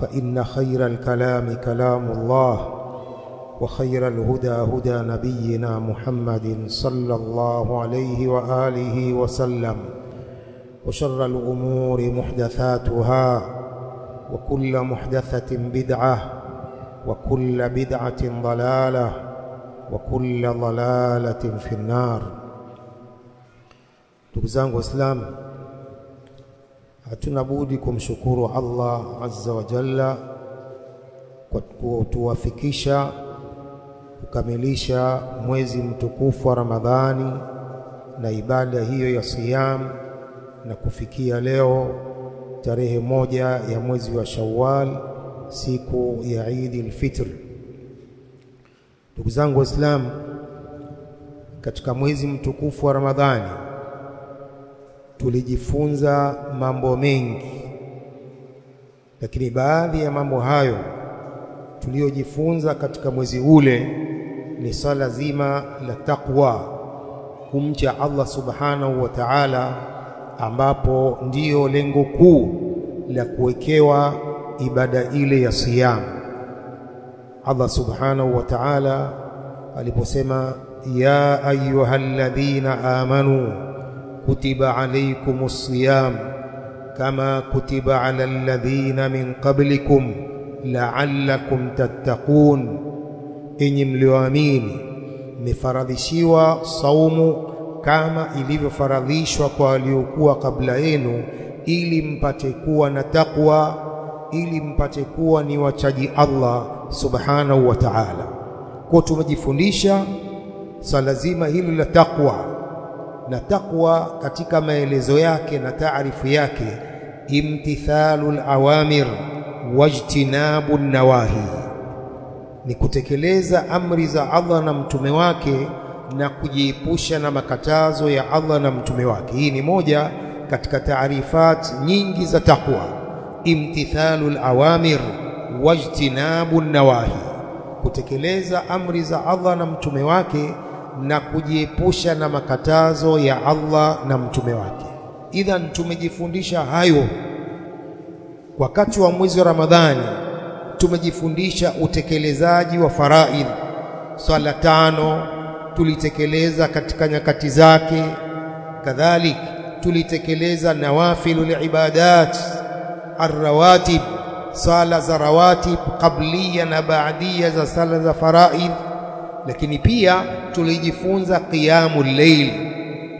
فإن خير الكلام كلام الله وخير الهدى هدى نبينا محمد صلى الله عليه وآله وسلم وشر الأمور محدثاتها وكل محدثة بدعة وكل بدعة ضلالة وكل ضلالة في النار. تكزانgu Waislamu hatuna budi kumshukuru Allah azza wa jalla kwa kutuwafikisha kukamilisha mwezi mtukufu wa Ramadhani na ibada hiyo ya siyam na kufikia leo tarehe moja ya mwezi wa Shawwal siku ya Idi al-Fitr. Ndugu zangu Waislamu, katika mwezi mtukufu wa Ramadhani tulijifunza mambo mengi, lakini baadhi ya mambo hayo tuliyojifunza katika mwezi ule ni swala zima la taqwa, kumcha Allah subhanahu wa ta'ala, ambapo ndiyo lengo kuu la kuwekewa ibada ile ya siyam. Allah subhanahu wa ta'ala aliposema ya ayyuhalladhina amanu kutiba alaykumus siyam kama kutiba ala alladhina min qablikum la'allakum tattaqun, enyi mlioamini, mmefaradhishiwa saumu kama ilivyofaradhishwa kwa waliokuwa kabla yenu, ili mpate kuwa na takwa, ili mpate kuwa ni wachaji Allah subhanahu wa ta'ala. Kwa tumejifundisha swala zima hili la takwa na takwa katika maelezo yake na taarifu yake, imtithalu awamir wajtinabu nawahi, ni kutekeleza amri za Allah na mtume wake na kujiepusha na makatazo ya Allah na mtume wake. Hii ni moja katika taarifat nyingi za taqwa, imtithalu awamir wajtinabu nawahi, kutekeleza amri za Allah na mtume wake na kujiepusha na makatazo ya Allah na mtume wake. Idhan, tumejifundisha hayo wakati wa mwezi wa Ramadhani. Tumejifundisha utekelezaji wa faraidh, swala tano tulitekeleza katika nyakati zake, kadhalik tulitekeleza nawafilul ibadat arrawatib, sala za rawatib qabliya na baadia za sala za faraidh lakini pia tulijifunza qiyamu layl,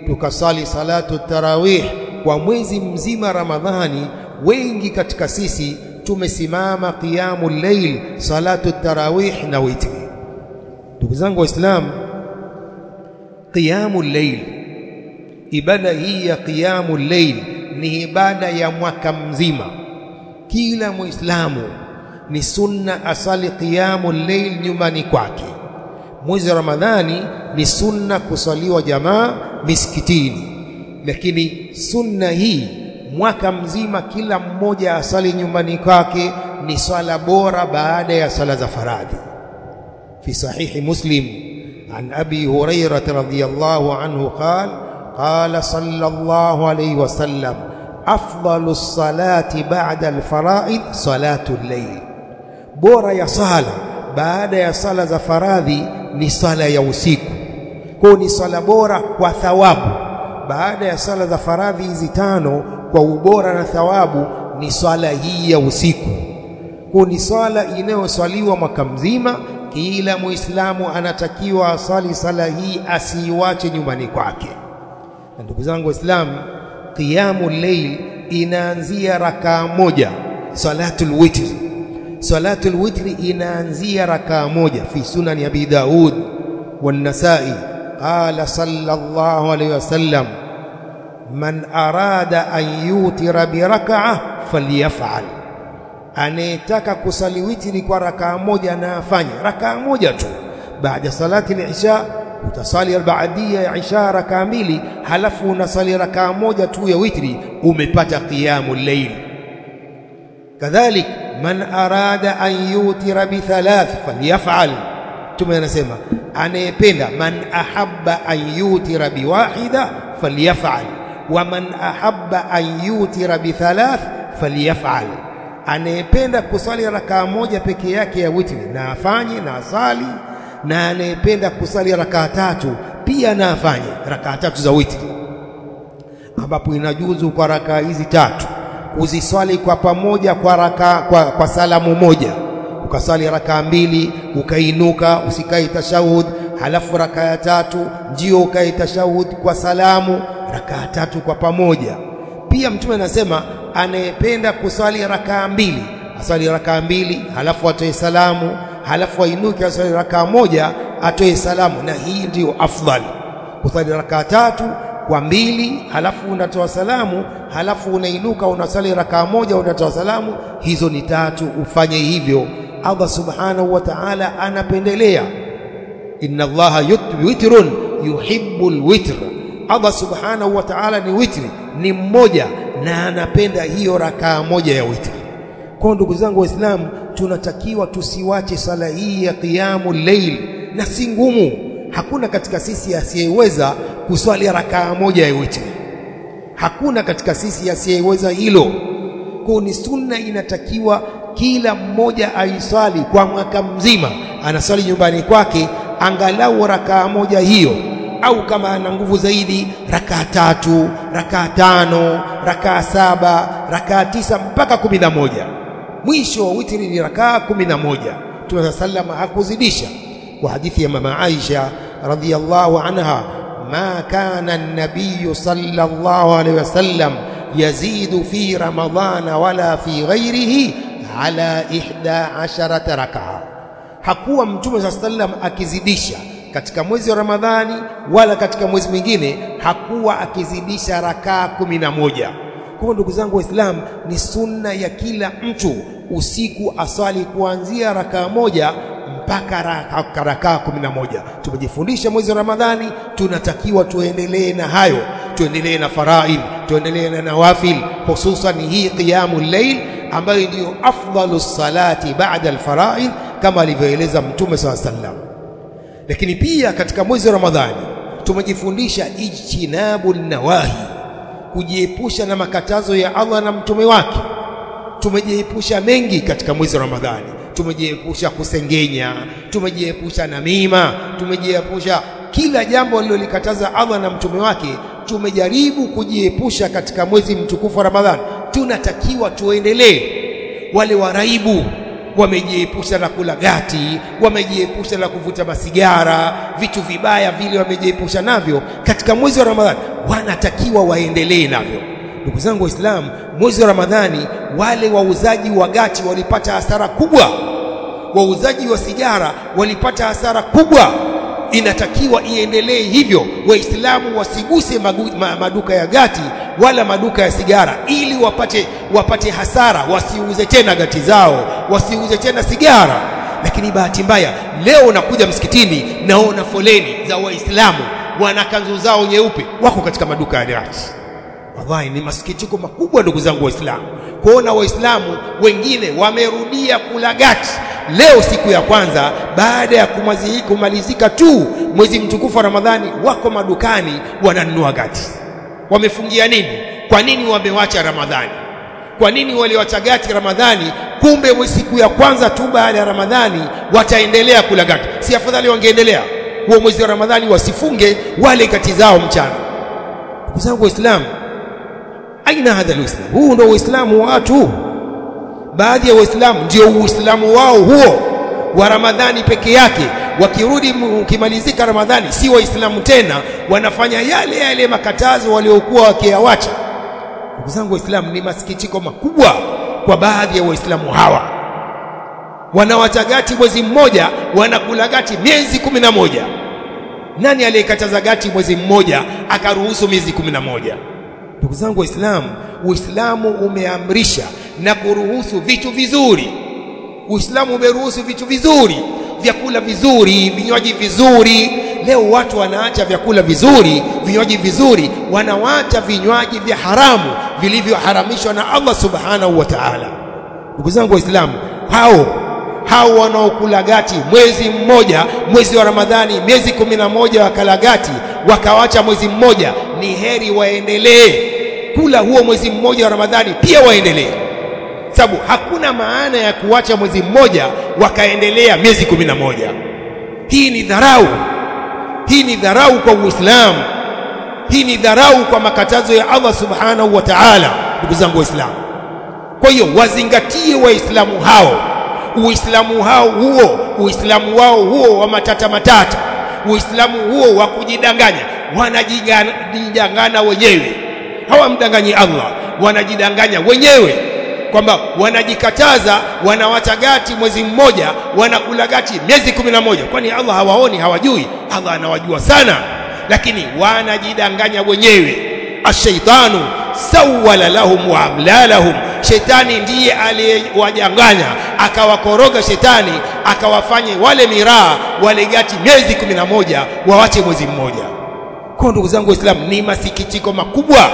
tukasali salatu tarawih kwa mwezi mzima Ramadhani. Wengi katika sisi tumesimama qiyamu layl, salatu tarawih na witri. Ndugu zangu Waislamu, qiyamu layl, ibada hii ya qiyamu layl ni ibada ya mwaka mzima. Kila Muislamu ni sunna asali qiyamu layl nyumbani kwake mwezi wa Ramadhani ni sunna kusaliwa jamaa misikitini, lakini sunna hii mwaka mzima kila mmoja asali nyumbani kwake ni swala bora baada ya sala za faradhi. Fi sahihi Muslim an Abi Hurairah radhiyallahu anhu qala qala sallallahu alayhi wasallam afdalu salati ba'da alfaraid salatu al-layl, bora ya sala baada ya sala za faradhi ni swala ya usiku. Kwa ni swala bora kwa thawabu. Baada ya sala za faradhi hizi tano kwa ubora na thawabu ni swala hii ya usiku. Kwa ni swala inayoswaliwa mwaka mzima kila muislamu anatakiwa asali sala hii asiiwache nyumbani kwake. Na ndugu zangu waislamu qiyamul layl inaanzia rakaa moja salatul witr salatul witr inaanzia rakaa moja fi sunan abi daud والنسائي قال صلى الله عليه وسلم من أراد أن يوتر بركعة فليفعل anayetaka kusali witri kwa rakaa moja na afanye rakaa moja tu baada salati al-isha utasali al-baadia ya isha rakaa mbili halafu unasali rakaa moja tu ya witri umepata qiyamul layl kadhalik man arada an yutira bi thalath falyaf'al. Tume anasema anayependa man ahabba an yutira biwahida falyaf'al. Wa man ahabba an yutira bithalath falyaf'al. Anayependa kusali rakaa moja peke yake ya witri na afanye na asali. Na anayependa kusali rakaa tatu pia na afanye rakaa tatu za witri. Ambapo inajuzu kwa rakaa hizi tatu kuziswali kwa pamoja kwa raka, kwa, kwa salamu moja. Ukaswali rakaa mbili ukainuka usikae tashahud. Halafu rakaa ya tatu ndio ukae tashahud kwa salamu rakaa tatu kwa pamoja. Pia mtume anasema anayependa kuswali rakaa mbili aswali rakaa mbili halafu atoe salamu halafu ainuke aswali rakaa moja atoe salamu. Na hii ndiyo afdhali. kuswali rakaa tatu kwa mbili halafu unatoa salamu halafu unainuka unasali rakaa moja unatoa salamu hizo ni tatu ufanye hivyo. Allah subhanahu wa ta'ala anapendelea. Inna allaha witrun yuhibbul witr. Allah subhanahu wa ta'ala ni witri ni mmoja na anapenda hiyo rakaa moja ya witri kwa ndugu zangu waislamu tunatakiwa tusiwache sala hii ya qiyamul layl na si ngumu. Hakuna katika sisi asiyeweza kuswali rakaa moja ya witri hakuna katika sisi asiyeweza hilo. Kwa ni sunna inatakiwa kila mmoja aiswali kwa mwaka mzima. Anaswali nyumbani kwake angalau rakaa moja hiyo. Au kama ana nguvu zaidi rakaa tatu rakaa tano rakaa saba rakaa tisa mpaka kumi na moja. Mwisho wa witri ni rakaa kumi na moja. Mtume sallama hakuzidisha. Kwa hadithi ya mama Aisha radhiyallahu anha ma kana an-nabiy sallallahu alayhi wasallam yazidu fi ramadhana wala fi ghairihi ala ihda asharata rakaa hakuwa mtume saa sallam akizidisha katika mwezi wa Ramadhani wala katika mwezi mwingine hakuwa akizidisha rakaa kumi na moja. Kwa ndugu zangu Waislamu, ni sunna ya kila mtu usiku aswali kuanzia rakaa moja mpaka rakaa raka kumi na moja. Tumejifundisha mwezi wa Ramadhani, tunatakiwa tuendelee na hayo, tuendelee na faraid, tuendelee na nawafil, hususan hii qiyamul layl ambayo ndiyo afdalu salati baada alfaraid kama alivyoeleza Mtume saa sallam lakini pia katika mwezi wa Ramadhani tumejifundisha ijtinabu nawahi kujiepusha na makatazo ya Allah na mtume wake. Tumejiepusha mengi katika mwezi wa Ramadhani tumejiepusha kusengenya tumejiepusha na mima tumejiepusha kila jambo alilolikataza Allah na mtume wake tumejaribu kujiepusha katika mwezi mtukufu wa Ramadhani. Tunatakiwa tuendelee. Wale waraibu wamejiepusha na kula gati, wamejiepusha na kuvuta masigara, vitu vibaya vile wamejiepusha navyo katika mwezi wa Ramadhani, wanatakiwa waendelee navyo. Ndugu zangu Waislamu, mwezi wa Ramadhani wale wauzaji wa gati walipata hasara kubwa, wauzaji wa sigara walipata hasara kubwa. Inatakiwa iendelee hivyo, Waislamu wasiguse magu, ma, maduka ya gati wala maduka ya sigara, ili wapate wapate hasara, wasiuze tena gati zao, wasiuze tena sigara. Lakini bahati mbaya leo nakuja msikitini, naona foleni za Waislamu wana kanzu zao nyeupe, wako katika maduka ya gati wallahi ni masikitiko makubwa ndugu zangu waislamu kuona waislamu wengine wamerudia kula gati leo siku ya kwanza baada ya kumalizika tu mwezi mtukufu wa ramadhani wako madukani wananunua gati wamefungia nini? Kwa nini wamewacha ramadhani? Kwa nini waliwacha gati ramadhani? Kumbe siku ya kwanza tu baada ya ramadhani wataendelea kula gati si afadhali wangeendelea? Huo mwezi wa ramadhani wasifunge wale gati zao mchana. Ndugu zangu waislamu aina hadha alislam. Huu ndio uislamu wa watu. Baadhi ya waislamu ndio uislamu wao huo wa ramadhani peke yake. Wakirudi ukimalizika ramadhani si waislamu tena wanafanya yale yale makatazo waliokuwa wakiyawacha. Ndugu zangu waislamu ni masikitiko makubwa kwa baadhi ya waislamu hawa. Wanawachagati mwezi mmoja wanakula gati miezi kumi na moja. Nani aliyekataza gati mwezi mmoja akaruhusu miezi kumi na moja ndugu zangu waislamu uislamu umeamrisha na kuruhusu vitu vizuri. Uislamu umeruhusu vitu vizuri vyakula vizuri vinywaji vizuri. Leo watu wanaacha vyakula vizuri vinywaji vizuri wanawacha vinywaji vya haramu vilivyoharamishwa na Allah subhanahu wa ta'ala. Ndugu zangu waislamu hao hao wanaokula gati mwezi mmoja mwezi wa Ramadhani miezi kumi na moja wakawacha mwezi mmoja ni heri waendelee kula huo mwezi mmoja wa Ramadhani pia waendelee. Sababu hakuna maana ya kuacha mwezi mmoja wakaendelea miezi kumi na moja. Hii ni dharau. Hii ni dharau kwa Uislamu. Hii ni dharau kwa makatazo ya Allah subhanahu wa ta'ala ndugu zangu waislamu. Kwa hiyo wazingatie waislamu hao. Uislamu hao huo uislamu wao huo wa matata matata. Uislamu huo wa kujidanganya wanajidanganya wenyewe. Hawamdanganyi Allah. Wanajidanganya wenyewe. Kwamba wanajikataza wanawatagati mwezi mmoja wanakulagati miezi kumi na moja. Kwani Allah hawaoni hawajui. Allah anawajua sana. Lakini wanajidanganya wenyewe. Ashaitanu sawala lahum wa amlalahum. Shetani ndiye aliyewajanganya. Akawakoroga shetani akawafanye wale miraa wale gati miezi kumi na moja wawache mwezi mmoja kwa ndugu zangu waislamu ni masikitiko makubwa.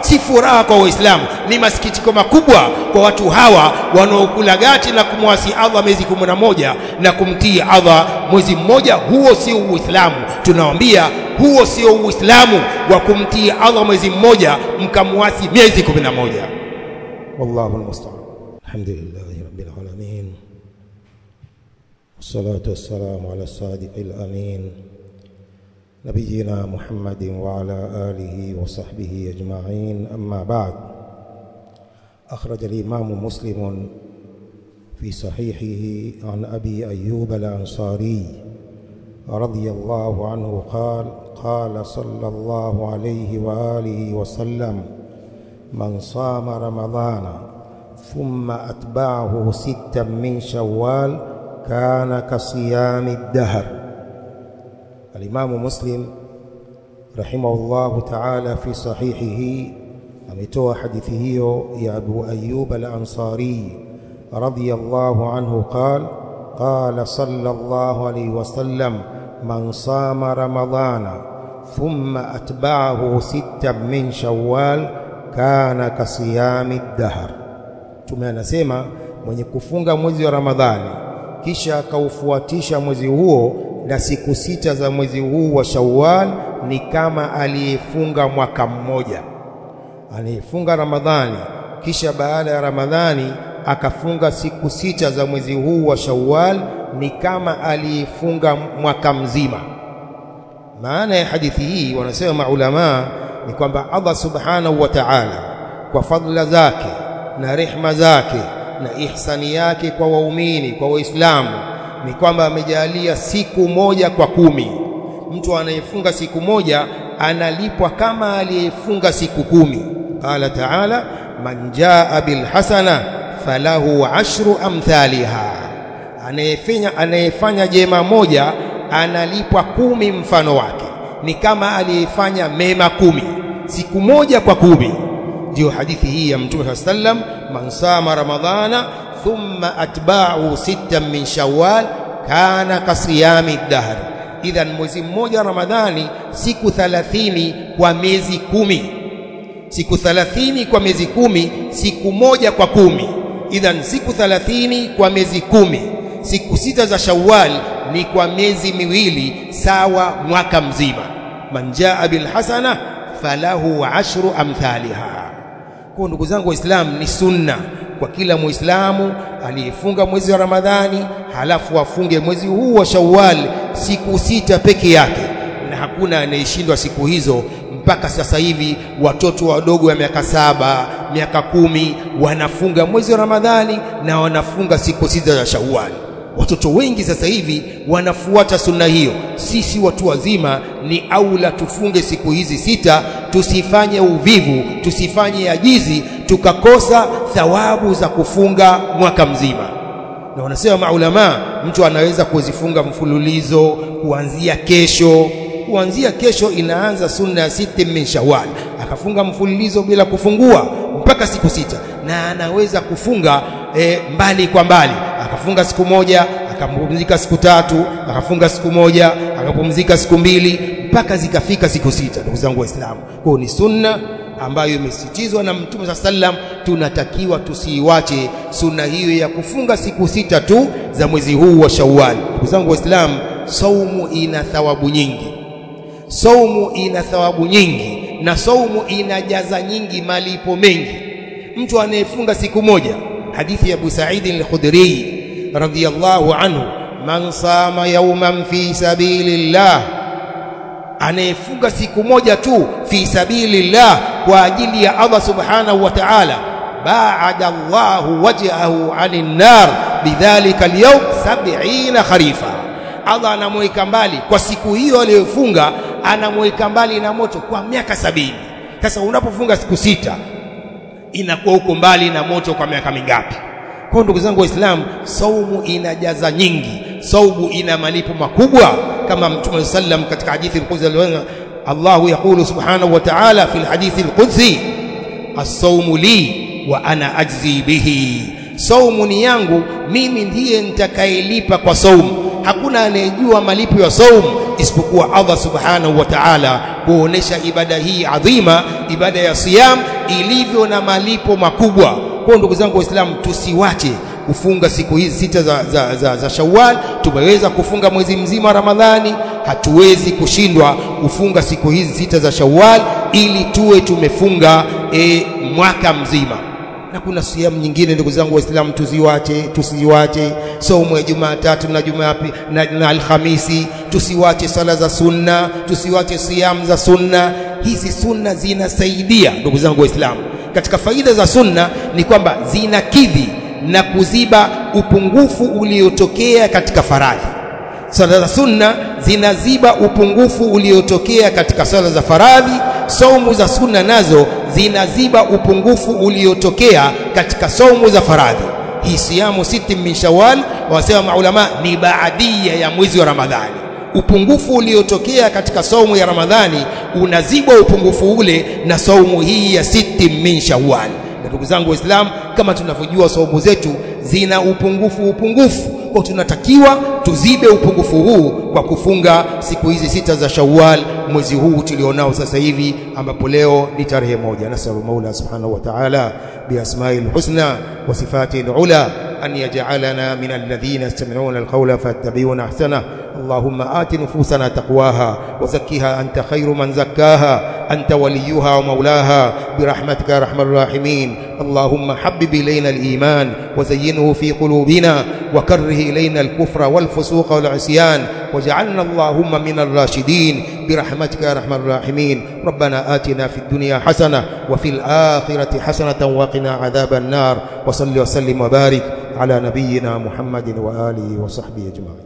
Si furaha kwa waislamu ni masikitiko makubwa kwa watu hawa wanaokula gati na kumwasi allah mwezi kumi na moja na kumtii allah mwezi mmoja. Huo sio uislamu. Tunawambia huo sio uislamu wa kumtii allah mwezi mmoja mkamwasi miezi kumi na moja. Wallahu lmustaan alhamdulillahi rabilalamin wassalatu wassalamu ala sadiqi نبينا محمد وعلى آله وصحبه أجمعين. أما بعد أخرج الإمام مسلم في صحيحه عن أبي أيوب الأنصاري رضي الله عنه قال قال صلى الله عليه وآله وسلم من صام رمضان ثم أتبعه ستا من شوال كان كصيام الدهر. Alimamu Muslim rahimahullahu taala fi sahihihi ametoa hadithi hiyo ya Abu Ayyub al-Ansari radhiyallahu anhu qala qala sallallahu alayhi wasallam man sama ramadhana thumma atba'ahu sita min shawwal kana kasiyami dahar. Mtume anasema mwenye kufunga mwezi wa Ramadhani kisha akaufuatisha mwezi huo na siku sita za mwezi huu wa Shawwal ni kama aliyefunga mwaka mmoja. Aliyefunga Ramadhani kisha baada ya Ramadhani akafunga siku sita za mwezi huu wa Shawwal ni kama aliyefunga mwaka mzima. Maana ya hadithi hii wanasema maulama ni kwamba Allah subhanahu wa ta'ala kwa fadhila zake na rehma zake na ihsani yake kwa waumini kwa waislamu ni kwamba amejalia siku moja kwa kumi. Mtu anayefunga siku moja analipwa kama aliyefunga siku kumi. Qala ta'ala man jaa bilhasana falahu ashru amthaliha. Anayefanya anayefanya jema moja analipwa kumi mfano wake. Ni kama aliyefanya mema kumi. Siku moja kwa kumi. Ndio hadithi hii ya mtume sallam man sama ramadhana thumma atba'u sittan min shawwal kana kasiyami dahr. Idhan mwezi mmoja ramadhani siku 30 kwa miezi kumi. Siku 30 kwa miezi kumi siku moja kwa kumi. Idhan siku 30 kwa miezi kumi. Siku sita za Shawwal ni kwa miezi miwili sawa mwaka mzima. Man jaa bil hasana falahu ashru amthaliha. Kwa ndugu zangu waislamu ni sunna kwa kila muislamu aliyefunga mwezi wa Ramadhani halafu afunge mwezi huu wa Shawwal siku sita peke yake. Na hakuna anayeshindwa siku hizo. Mpaka sasa hivi watoto wadogo wa miaka saba miaka kumi wanafunga mwezi wa Ramadhani na wanafunga siku sita za Shawwal. Watoto wengi sasa hivi wanafuata sunna hiyo. Sisi watu wazima ni aula tufunge siku hizi sita tusifanye uvivu tusifanye ajizi tukakosa thawabu za kufunga mwaka mzima. Na wanasema maulama mtu anaweza kuzifunga mfululizo kuanzia kesho. Kuanzia kesho inaanza sunna ya sita min shawwal. Akafunga mfululizo bila kufungua mpaka siku sita. Na anaweza kufunga e, mbali kwa mbali. Akafunga siku moja akapumzika siku tatu akafunga siku moja akapumzika siku mbili mpaka zikafika siku sita ndugu zangu waislamu. Kwao ni sunna ambayo imesitizwa na mtume sa sallam tunatakiwa tusiiwache sunna hiyo ya kufunga siku sita tu za mwezi huu wa Shawwal. Ndugu zangu waislamu saumu ina thawabu nyingi. Saumu ina thawabu nyingi na saumu ina jaza nyingi malipo mengi. Mtu anayefunga siku moja hadithi ya Abu Sa'id al-Khudri radhiyallahu anhu man sama yawman fi sabilillah anayefunga siku moja tu fi sabilillah kwa ajili ya Allah subhanahu wa ta'ala. Ba'ada Allahu wajhahu 'anil nar bidhalika al-yawm 70 kharifa. Allah anamweka mbali kwa siku hiyo aliyofunga anamweka mbali na moto kwa miaka sabini. Sasa unapofunga siku sita inakuwa uko mbali na moto kwa miaka mingapi kwa ndugu zangu waislamu saumu ina jaza nyingi. Saumu ina malipo makubwa. Kama mtume sallam katika hadithi al-qudsi allahu yaqulu subhanahu wa ta'ala fi al-hadith al-qudsi as-sawmu li wa ana ajzi bihi saumu ni yangu mimi ndiye nitakayelipa kwa saumu. Hakuna anayejua malipo ya saumu isipokuwa Allah subhanahu wa ta'ala kuonesha ibada hii adhima ibada ya siyam ilivyo na malipo makubwa kwa ndugu zangu waislamu tusiwache kufunga siku hizi sita za, za, za, za Shawwal. Tumeweza kufunga mwezi mzima Ramadhani. Hatuwezi kushindwa kufunga siku hizi sita za Shawwal ili tuwe tumefunga e, mwaka mzima na kuna siamu nyingine ndugu zangu waislamu tuziwache tusiziwache. saumu ya Jumatatu na Jumapi na, na Alhamisi tusiwache sala za sunna tusiwache siamu za sunna hizi sunna zinasaidia ndugu zangu waislamu katika faida za sunna ni kwamba zinakidhi na kuziba upungufu uliotokea katika faradhi sala za sunna zinaziba upungufu uliotokea katika sala za faradhi. Saumu za sunna nazo zinaziba upungufu uliotokea katika saumu za faradhi. Hii siamu siti min shawal wasema maulama ni baadia ya mwezi wa ramadhani. Upungufu uliotokea katika saumu ya ramadhani unazibwa upungufu ule na saumu hii ya siti min shawal na ndugu zangu waislamu kama tunavyojua saumu zetu zina upungufu upungufu kwa tunatakiwa tuzibe upungufu huu kwa kufunga siku hizi sita za Shawwal, mwezi huu tulionao sasa hivi, ambapo leo ni tarehe moja. Nasalu Maula subhanahu wa ta'ala biasmail husna wa sifatil ula an yaj'alana min alladhina yastami'una alqawla fattabi'una ahsana allahumma ati nufusana taqwaha wa zakkiha anta khayru man zakkaha أنت وليها ومولاها برحمتك يا أرحم الراحمين. اللهم حبب إلينا الإيمان وزينه في قلوبنا وكره إلينا الكفر والفسوق والعصيان وجعلنا اللهم من الراشدين. برحمتك يا أرحم الراحمين. ربنا آتنا في الدنيا حسنة وفي الآخرة حسنة وقنا عذاب النار. وصل وسلم وبارك على نبينا محمد وآله وصحبه أجمعين.